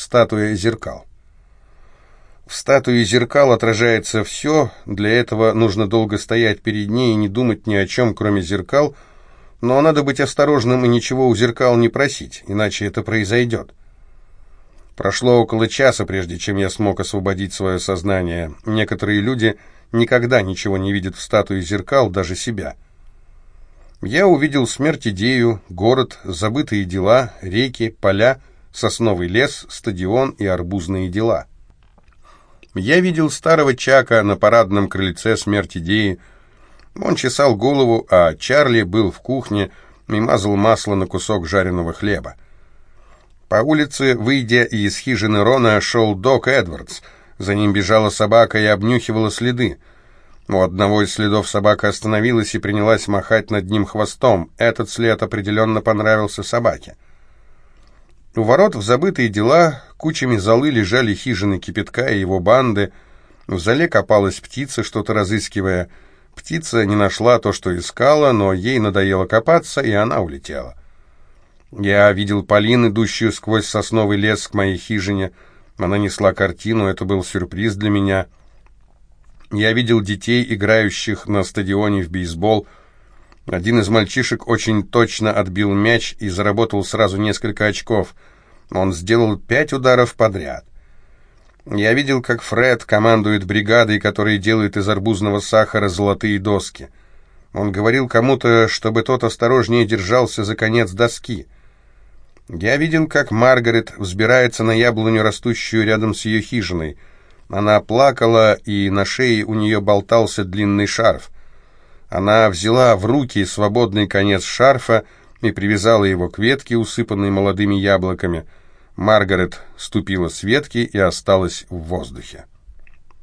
статуя зеркал. В статуе зеркал отражается все, для этого нужно долго стоять перед ней и не думать ни о чем, кроме зеркал, но надо быть осторожным и ничего у зеркал не просить, иначе это произойдет. Прошло около часа, прежде чем я смог освободить свое сознание. Некоторые люди никогда ничего не видят в статуе зеркал, даже себя. Я увидел смерть идею, город, забытые дела, реки, поля, сосновый лес, стадион и арбузные дела. Я видел старого Чака на парадном крыльце смерть идеи. Он чесал голову, а Чарли был в кухне и мазал масло на кусок жареного хлеба. По улице, выйдя из хижины Рона, шел Док Эдвардс. За ним бежала собака и обнюхивала следы. У одного из следов собака остановилась и принялась махать над ним хвостом. Этот след определенно понравился собаке. У ворот в забытые дела кучами золы лежали хижины кипятка и его банды. В зале копалась птица, что-то разыскивая. Птица не нашла то, что искала, но ей надоело копаться, и она улетела. Я видел Полин, идущую сквозь сосновый лес к моей хижине. Она несла картину, это был сюрприз для меня. Я видел детей, играющих на стадионе в бейсбол. Один из мальчишек очень точно отбил мяч и заработал сразу несколько очков. Он сделал пять ударов подряд. Я видел, как Фред командует бригадой, которая делает из арбузного сахара золотые доски. Он говорил кому-то, чтобы тот осторожнее держался за конец доски. Я видел, как Маргарет взбирается на яблоню, растущую рядом с ее хижиной. Она плакала, и на шее у нее болтался длинный шарф. Она взяла в руки свободный конец шарфа и привязала его к ветке, усыпанной молодыми яблоками. Маргарет ступила с ветки и осталась в воздухе.